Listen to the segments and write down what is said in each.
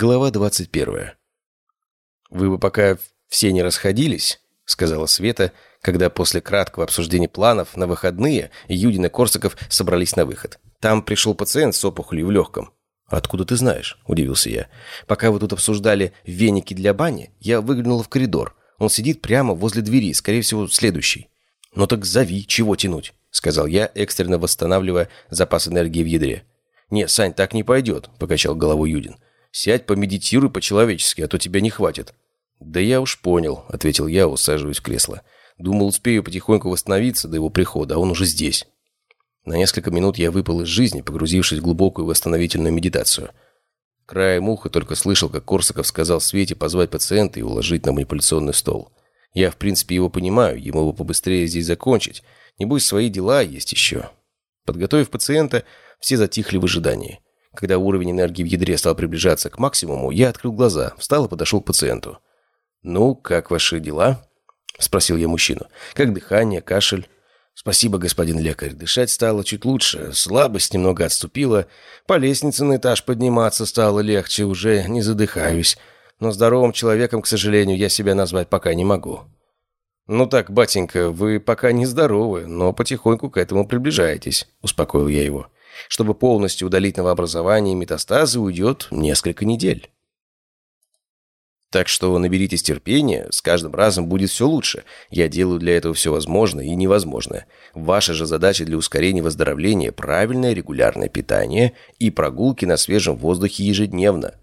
Глава 21. «Вы бы пока все не расходились», — сказала Света, когда после краткого обсуждения планов на выходные Юдин и Корсаков собрались на выход. «Там пришел пациент с опухолью в легком». «Откуда ты знаешь?» – удивился я. «Пока вы тут обсуждали веники для бани, я выглянул в коридор. Он сидит прямо возле двери, скорее всего, следующий». «Ну так зови, чего тянуть?» – сказал я, экстренно восстанавливая запас энергии в ядре. «Не, Сань, так не пойдет», – покачал головой Юдин. Сядь, помедитируй по-человечески, а то тебя не хватит». «Да я уж понял», — ответил я, усаживаясь в кресло. «Думал, успею потихоньку восстановиться до его прихода, а он уже здесь». На несколько минут я выпал из жизни, погрузившись в глубокую восстановительную медитацию. Краем уха только слышал, как Корсаков сказал Свете позвать пациента и уложить на манипуляционный стол. Я, в принципе, его понимаю, ему бы побыстрее здесь закончить. Небось, свои дела есть еще. Подготовив пациента, все затихли в ожидании. Когда уровень энергии в ядре стал приближаться к максимуму, я открыл глаза, встал и подошел к пациенту. «Ну, как ваши дела?» – спросил я мужчину. «Как дыхание, кашель?» «Спасибо, господин лекарь. Дышать стало чуть лучше, слабость немного отступила, по лестнице на этаж подниматься стало легче, уже не задыхаюсь. Но здоровым человеком, к сожалению, я себя назвать пока не могу». «Ну так, батенька, вы пока не здоровы, но потихоньку к этому приближаетесь», – успокоил я его. Чтобы полностью удалить новообразование и метастазы, уйдет несколько недель. Так что наберитесь терпения, с каждым разом будет все лучше. Я делаю для этого все возможное и невозможное. Ваша же задача для ускорения выздоровления – правильное регулярное питание и прогулки на свежем воздухе ежедневно.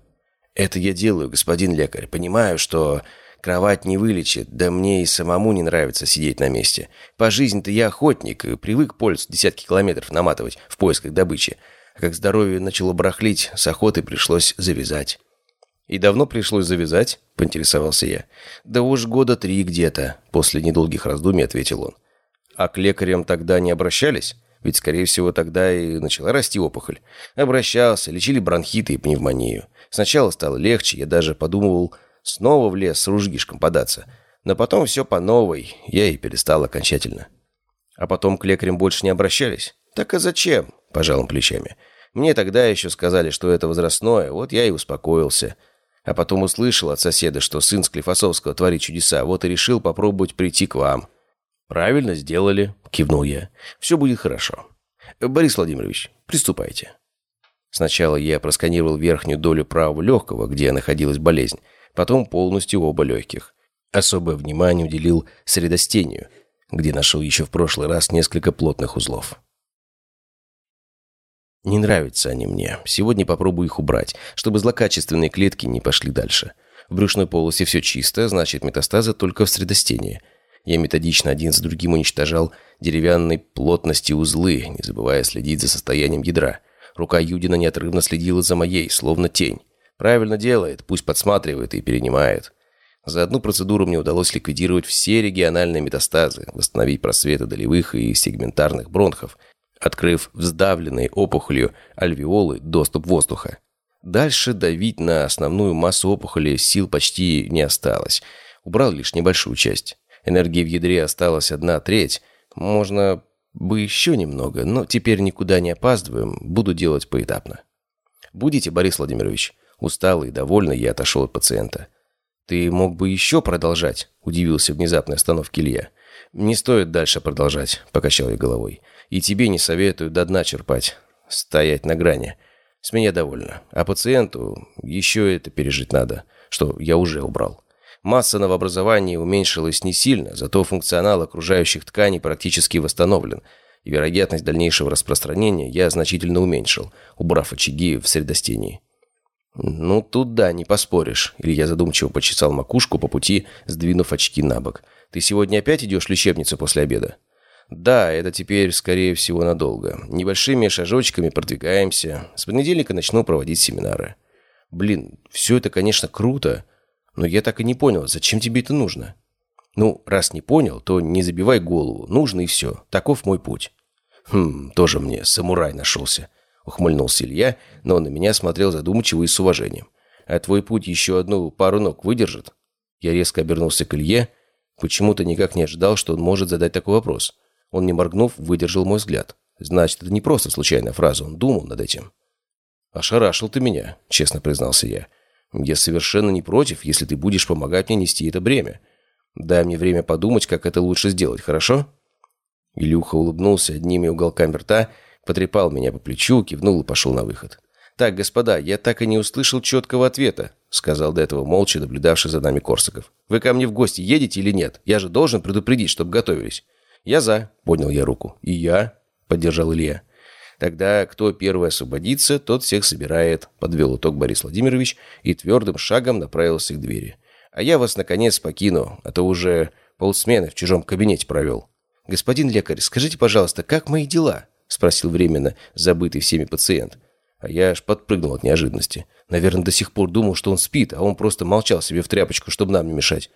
Это я делаю, господин лекарь. Понимаю, что Кровать не вылечит, да мне и самому не нравится сидеть на месте. По жизни-то я охотник и привык полюс десятки километров наматывать в поисках добычи. А как здоровье начало барахлить, с охотой пришлось завязать. «И давно пришлось завязать?» – поинтересовался я. «Да уж года три где-то», – после недолгих раздумий ответил он. «А к лекарям тогда не обращались?» Ведь, скорее всего, тогда и начала расти опухоль. Обращался, лечили бронхиты и пневмонию. Сначала стало легче, я даже подумывал Снова в лес с ружгишком податься. Но потом все по новой, я и перестал окончательно. А потом к лекарям больше не обращались. Так а зачем? Пожал он плечами. Мне тогда еще сказали, что это возрастное, вот я и успокоился. А потом услышал от соседа, что сын Склифосовского творит чудеса, вот и решил попробовать прийти к вам. «Правильно сделали», — кивнул я. «Все будет хорошо. Борис Владимирович, приступайте». Сначала я просканировал верхнюю долю правого легкого, где находилась болезнь, потом полностью оба легких. Особое внимание уделил средостению, где нашел еще в прошлый раз несколько плотных узлов. Не нравятся они мне. Сегодня попробую их убрать, чтобы злокачественные клетки не пошли дальше. В брюшной полости все чисто, значит метастазы только в средостении. Я методично один за другим уничтожал деревянной плотности узлы, не забывая следить за состоянием ядра. Рука Юдина неотрывно следила за моей, словно тень. Правильно делает, пусть подсматривает и перенимает. За одну процедуру мне удалось ликвидировать все региональные метастазы, восстановить просветы долевых и сегментарных бронхов, открыв вздавленные опухолью альвеолы доступ воздуха. Дальше давить на основную массу опухоли сил почти не осталось. Убрал лишь небольшую часть. Энергии в ядре осталась одна треть. Можно бы еще немного, но теперь никуда не опаздываем, буду делать поэтапно. Будете, Борис Владимирович? Усталый и довольный, я отошел от пациента. «Ты мог бы еще продолжать?» – удивился внезапной остановке Илья. «Не стоит дальше продолжать», – покачал я головой. «И тебе не советую до дна черпать. Стоять на грани. С меня довольно. А пациенту еще это пережить надо, что я уже убрал. Масса новообразований уменьшилась не сильно, зато функционал окружающих тканей практически восстановлен, и вероятность дальнейшего распространения я значительно уменьшил, убрав очаги в средостении. «Ну, тут да, не поспоришь». Илья задумчиво почесал макушку по пути, сдвинув очки на бок. «Ты сегодня опять идешь в лечебницу после обеда?» «Да, это теперь, скорее всего, надолго. Небольшими шажочками продвигаемся. С понедельника начну проводить семинары». «Блин, все это, конечно, круто, но я так и не понял, зачем тебе это нужно?» «Ну, раз не понял, то не забивай голову. Нужно и все. Таков мой путь». «Хм, тоже мне самурай нашелся. Ухмыльнулся Илья, но на меня смотрел задумчиво и с уважением. «А твой путь еще одну пару ног выдержит?» Я резко обернулся к Илье. Почему-то никак не ожидал, что он может задать такой вопрос. Он, не моргнув, выдержал мой взгляд. Значит, это не просто случайная фраза, он думал над этим. «Ошарашил ты меня», — честно признался я. Я совершенно не против, если ты будешь помогать мне нести это бремя. Дай мне время подумать, как это лучше сделать, хорошо?» Илюха улыбнулся одними уголками рта, потрепал меня по плечу, кивнул и пошел на выход. «Так, господа, я так и не услышал четкого ответа», сказал до этого молча наблюдавший за нами Корсаков. «Вы ко мне в гости едете или нет? Я же должен предупредить, чтобы готовились». «Я за», — поднял я руку. «И я», — поддержал Илья. «Тогда кто первый освободится, тот всех собирает», — подвел итог Борис Владимирович и твердым шагом направился к двери. «А я вас, наконец, покину, а то уже полсмены в чужом кабинете провел». «Господин лекарь, скажите, пожалуйста, как мои дела?» — спросил временно забытый всеми пациент. А я аж подпрыгнул от неожиданности. Наверное, до сих пор думал, что он спит, а он просто молчал себе в тряпочку, чтобы нам не мешать.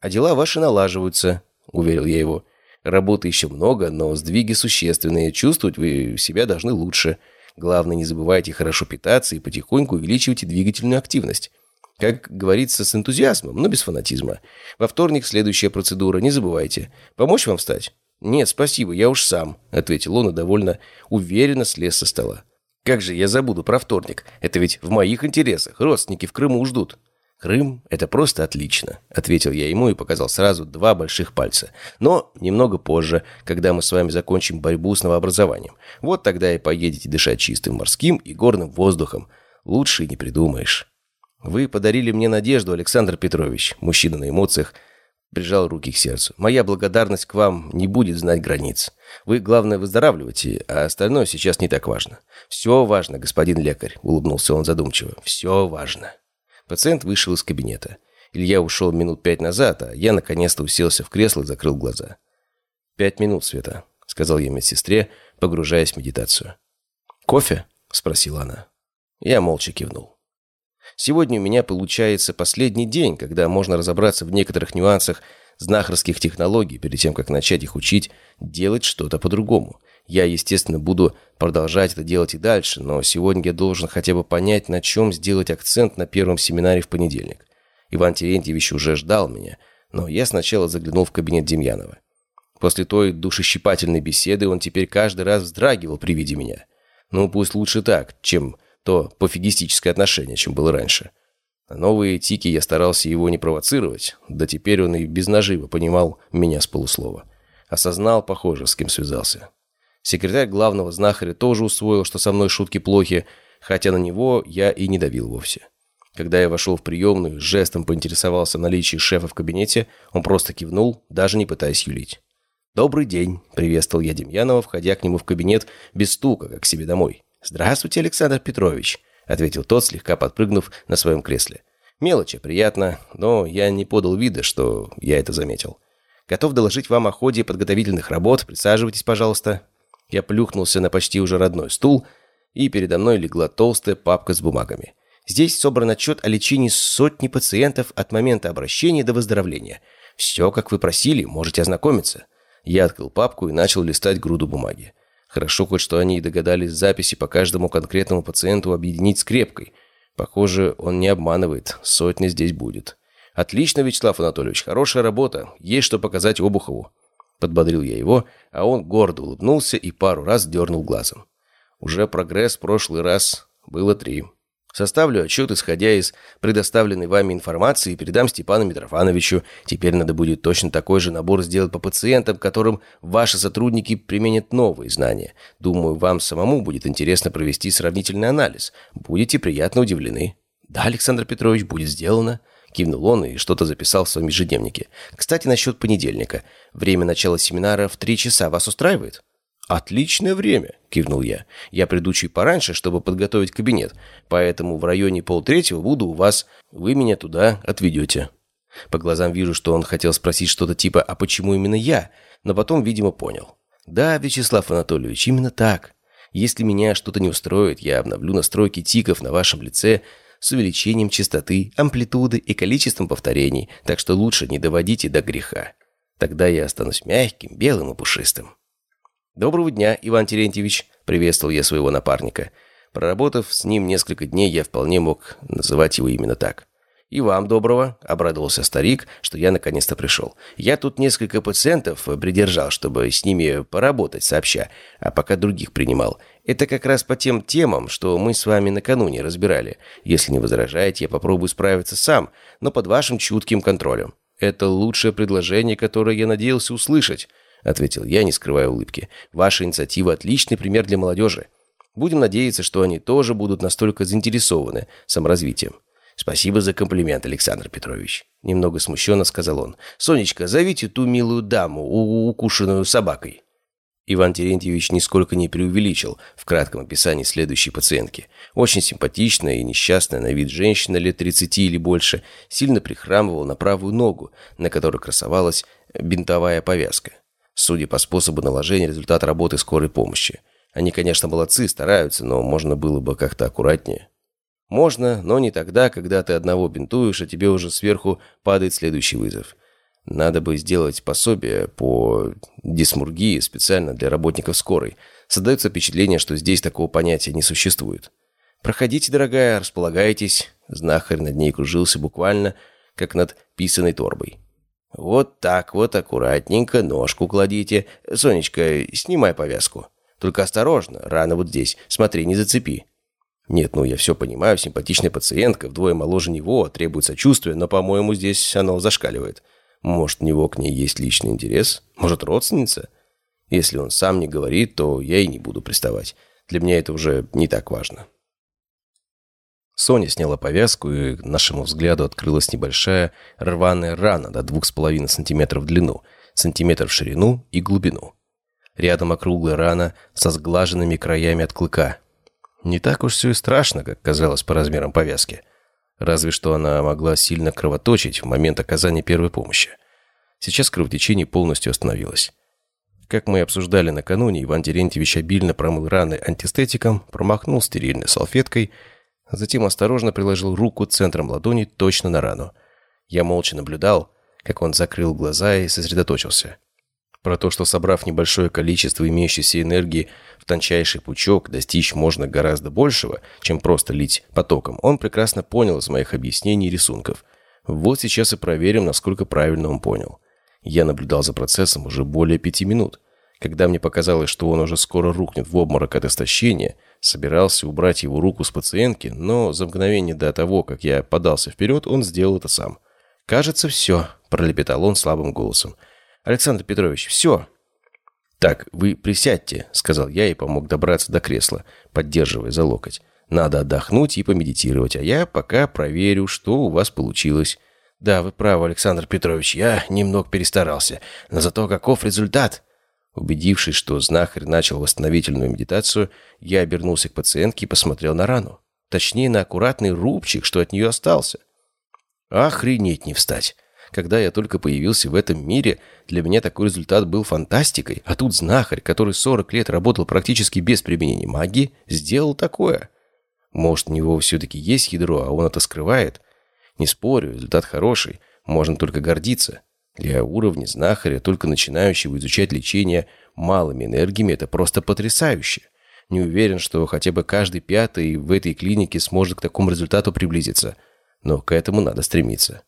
«А дела ваши налаживаются», — уверил я его. «Работы еще много, но сдвиги существенные. Чувствовать вы себя должны лучше. Главное, не забывайте хорошо питаться и потихоньку увеличивайте двигательную активность. Как говорится, с энтузиазмом, но без фанатизма. Во вторник следующая процедура, не забывайте. Помочь вам встать?» «Нет, спасибо, я уж сам», — ответил он и довольно уверенно слез со стола. Как же я забуду про вторник? Это ведь в моих интересах. Родственники в Крыму ждут. «Крым — это просто отлично», — ответил я ему и показал сразу два больших пальца. «Но немного позже, когда мы с вами закончим борьбу с новообразованием. Вот тогда и поедете дышать чистым морским и горным воздухом. Лучше и не придумаешь». «Вы подарили мне надежду, Александр Петрович», мужчина на эмоциях, прижал руки к сердцу. «Моя благодарность к вам не будет знать границ. Вы, главное, выздоравливайте, а остальное сейчас не так важно». «Все важно, господин лекарь», — улыбнулся он задумчиво. «Все важно». Пациент вышел из кабинета. Илья ушел минут пять назад, а я наконец-то уселся в кресло и закрыл глаза. «Пять минут, Света», — сказал я медсестре, погружаясь в медитацию. «Кофе?» — спросила она. Я молча кивнул. Сегодня у меня получается последний день, когда можно разобраться в некоторых нюансах знахарских технологий перед тем, как начать их учить делать что-то по-другому. Я, естественно, буду продолжать это делать и дальше, но сегодня я должен хотя бы понять, на чем сделать акцент на первом семинаре в понедельник. Иван Терентьевич уже ждал меня, но я сначала заглянул в кабинет Демьянова. После той душещипательной беседы он теперь каждый раз вздрагивал при виде меня. Ну, пусть лучше так, чем то пофигистическое отношение, чем было раньше. На новые тики я старался его не провоцировать, да теперь он и без нажива понимал меня с полуслова. Осознал, похоже, с кем связался. Секретарь главного знахаря тоже усвоил, что со мной шутки плохи, хотя на него я и не давил вовсе. Когда я вошел в приемную, жестом поинтересовался наличие шефа в кабинете, он просто кивнул, даже не пытаясь юлить. «Добрый день», — приветствовал я Демьянова, входя к нему в кабинет без стука, как к себе домой. «Здравствуйте, Александр Петрович», — ответил тот, слегка подпрыгнув на своем кресле. «Мелочи, приятно, но я не подал вида, что я это заметил. Готов доложить вам о ходе подготовительных работ. Присаживайтесь, пожалуйста». Я плюхнулся на почти уже родной стул, и передо мной легла толстая папка с бумагами. Здесь собран отчет о лечении сотни пациентов от момента обращения до выздоровления. Все, как вы просили, можете ознакомиться. Я открыл папку и начал листать груду бумаги. Хорошо хоть, что они догадались записи по каждому конкретному пациенту объединить скрепкой. Похоже, он не обманывает, сотня здесь будет. «Отлично, Вячеслав Анатольевич, хорошая работа. Есть что показать Обухову». Подбодрил я его, а он гордо улыбнулся и пару раз дернул глазом. Уже прогресс в прошлый раз было три. Составлю отчет, исходя из предоставленной вами информации, и передам Степану Митрофановичу. Теперь надо будет точно такой же набор сделать по пациентам, которым ваши сотрудники применят новые знания. Думаю, вам самому будет интересно провести сравнительный анализ. Будете приятно удивлены. Да, Александр Петрович, будет сделано. Кивнул он и что-то записал в своем ежедневнике. Кстати, насчет понедельника. Время начала семинара в три часа вас устраивает? «Отличное время», — кивнул я. «Я приду чуть пораньше, чтобы подготовить кабинет, поэтому в районе полтретьего буду у вас. Вы меня туда отведете». По глазам вижу, что он хотел спросить что-то типа «А почему именно я?», но потом, видимо, понял. «Да, Вячеслав Анатольевич, именно так. Если меня что-то не устроит, я обновлю настройки тиков на вашем лице с увеличением частоты, амплитуды и количеством повторений, так что лучше не доводите до греха. Тогда я останусь мягким, белым и пушистым». «Доброго дня, Иван Терентьевич», — приветствовал я своего напарника. Проработав с ним несколько дней, я вполне мог называть его именно так. «И вам доброго», — обрадовался старик, что я наконец-то пришел. «Я тут несколько пациентов придержал, чтобы с ними поработать сообща, а пока других принимал. Это как раз по тем темам, что мы с вами накануне разбирали. Если не возражаете, я попробую справиться сам, но под вашим чутким контролем». «Это лучшее предложение, которое я надеялся услышать», — ответил я, не скрывая улыбки. «Ваша инициатива — отличный пример для молодежи. Будем надеяться, что они тоже будут настолько заинтересованы саморазвитием». «Спасибо за комплимент, Александр Петрович», — немного смущенно сказал он. «Сонечка, зовите ту милую даму, укушенную собакой». Иван Терентьевич нисколько не преувеличил в кратком описании следующей пациентки. Очень симпатичная и несчастная на вид женщина лет 30 или больше сильно прихрамывала на правую ногу, на которой красовалась бинтовая повязка. Судя по способу наложения, результат работы скорой помощи. Они, конечно, молодцы, стараются, но можно было бы как-то аккуратнее. Можно, но не тогда, когда ты одного бинтуешь, а тебе уже сверху падает следующий вызов. Надо бы сделать пособие по дисмургии специально для работников скорой. Создается впечатление, что здесь такого понятия не существует. «Проходите, дорогая, располагайтесь». Знахарь над ней кружился буквально, как над писаной торбой. «Вот так вот аккуратненько ножку кладите. Сонечка, снимай повязку. Только осторожно, рана вот здесь. Смотри, не зацепи». Нет, ну я все понимаю, симпатичная пациентка, вдвое моложе него, требует сочувствия, но, по-моему, здесь оно зашкаливает. Может, у него к ней есть личный интерес? Может, родственница? Если он сам не говорит, то я и не буду приставать. Для меня это уже не так важно. Соня сняла повязку, и нашему взгляду открылась небольшая рваная рана до двух с половиной сантиметров в длину, сантиметр в ширину и глубину. Рядом округлая рана со сглаженными краями от клыка, не так уж все и страшно, как казалось по размерам повязки. Разве что она могла сильно кровоточить в момент оказания первой помощи. Сейчас кровотечение полностью остановилось. Как мы обсуждали накануне, Иван Терентьевич обильно промыл раны антистетиком, промахнул стерильной салфеткой, а затем осторожно приложил руку центром ладони точно на рану. Я молча наблюдал, как он закрыл глаза и сосредоточился. Про то, что собрав небольшое количество имеющейся энергии в тончайший пучок, достичь можно гораздо большего, чем просто лить потоком, он прекрасно понял из моих объяснений и рисунков. Вот сейчас и проверим, насколько правильно он понял. Я наблюдал за процессом уже более пяти минут. Когда мне показалось, что он уже скоро рухнет в обморок от истощения, собирался убрать его руку с пациентки, но за мгновение до того, как я подался вперед, он сделал это сам. «Кажется, все», – пролепетал он слабым голосом. «Александр Петрович, все!» «Так, вы присядьте», — сказал я и помог добраться до кресла, поддерживая за локоть. «Надо отдохнуть и помедитировать, а я пока проверю, что у вас получилось». «Да, вы правы, Александр Петрович, я немного перестарался, но зато каков результат?» Убедившись, что знахарь начал восстановительную медитацию, я обернулся к пациентке и посмотрел на рану. Точнее, на аккуратный рубчик, что от нее остался. Охренеть не встать. Когда я только появился в этом мире, для меня такой результат был фантастикой. А тут знахарь, который 40 лет работал практически без применения магии, сделал такое. Может, у него все-таки есть ядро, а он это скрывает? Не спорю, результат хороший. Можно только гордиться. Для уровня знахаря, только начинающего изучать лечение малыми энергиями, это просто потрясающе. Не уверен, что хотя бы каждый пятый в этой клинике сможет к такому результату приблизиться. Но к этому надо стремиться.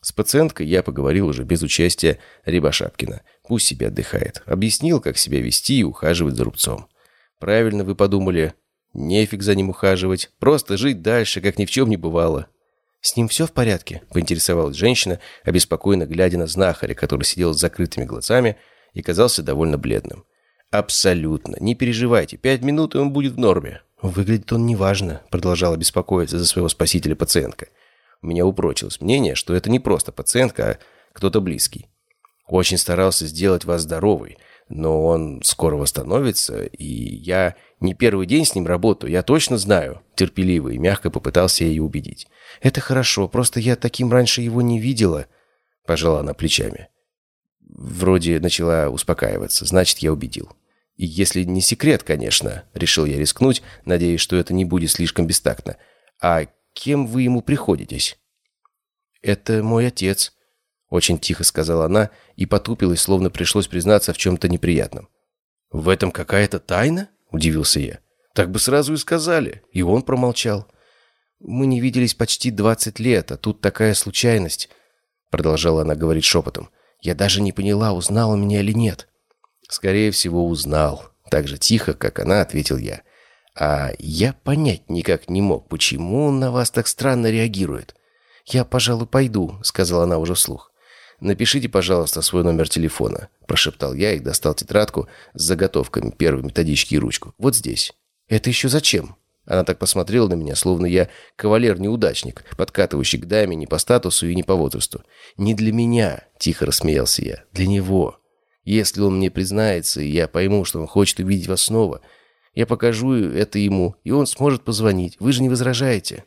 С пациенткой я поговорил уже без участия Рябошапкина. Пусть себе отдыхает. Объяснил, как себя вести и ухаживать за рубцом. Правильно вы подумали. Нефиг за ним ухаживать. Просто жить дальше, как ни в чем не бывало. «С ним все в порядке?» – поинтересовалась женщина, обеспокоенно глядя на знахаря, который сидел с закрытыми глазами и казался довольно бледным. «Абсолютно. Не переживайте. Пять минут, и он будет в норме». «Выглядит он неважно», – продолжала беспокоиться за своего спасителя пациентка. У меня упрочилось мнение, что это не просто пациентка, а кто-то близкий. Очень старался сделать вас здоровой, но он скоро восстановится, и я не первый день с ним работаю, я точно знаю», терпеливо и мягко попытался ее убедить. «Это хорошо, просто я таким раньше его не видела», пожала она плечами. Вроде начала успокаиваться, значит, я убедил. И если не секрет, конечно, решил я рискнуть, надеясь, что это не будет слишком бестактно. А кем вы ему приходитесь?» «Это мой отец», — очень тихо сказала она и потупилась, словно пришлось признаться в чем-то неприятном. «В этом какая-то тайна?» — удивился я. «Так бы сразу и сказали». И он промолчал. Мы не виделись почти двадцать лет, а тут такая случайность», — продолжала она говорить шепотом. «Я даже не поняла, узнал он меня или нет». «Скорее всего, узнал», — так же тихо, как она, ответил я. «А я понять никак не мог, почему он на вас так странно реагирует». «Я, пожалуй, пойду», — сказала она уже вслух. «Напишите, пожалуйста, свой номер телефона», – прошептал я и достал тетрадку с заготовками первой методички и ручку. «Вот здесь». «Это еще зачем?» Она так посмотрела на меня, словно я кавалер-неудачник, подкатывающий к даме не по статусу и не по возрасту. «Не для меня», – тихо рассмеялся я, – «для него. Если он мне признается, и я пойму, что он хочет увидеть вас снова, я покажу это ему, и он сможет позвонить. Вы же не возражаете?»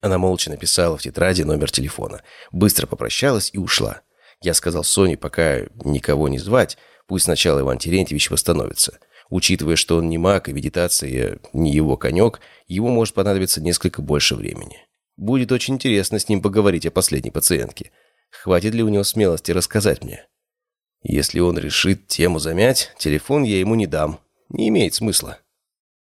Она молча написала в тетради номер телефона, быстро попрощалась и ушла. Я сказал Соне пока никого не звать, пусть сначала Иван Терентьевич восстановится. Учитывая, что он не маг и медитация не его конек, ему может понадобиться несколько больше времени. Будет очень интересно с ним поговорить о последней пациентке. Хватит ли у него смелости рассказать мне? Если он решит тему замять, телефон я ему не дам. Не имеет смысла.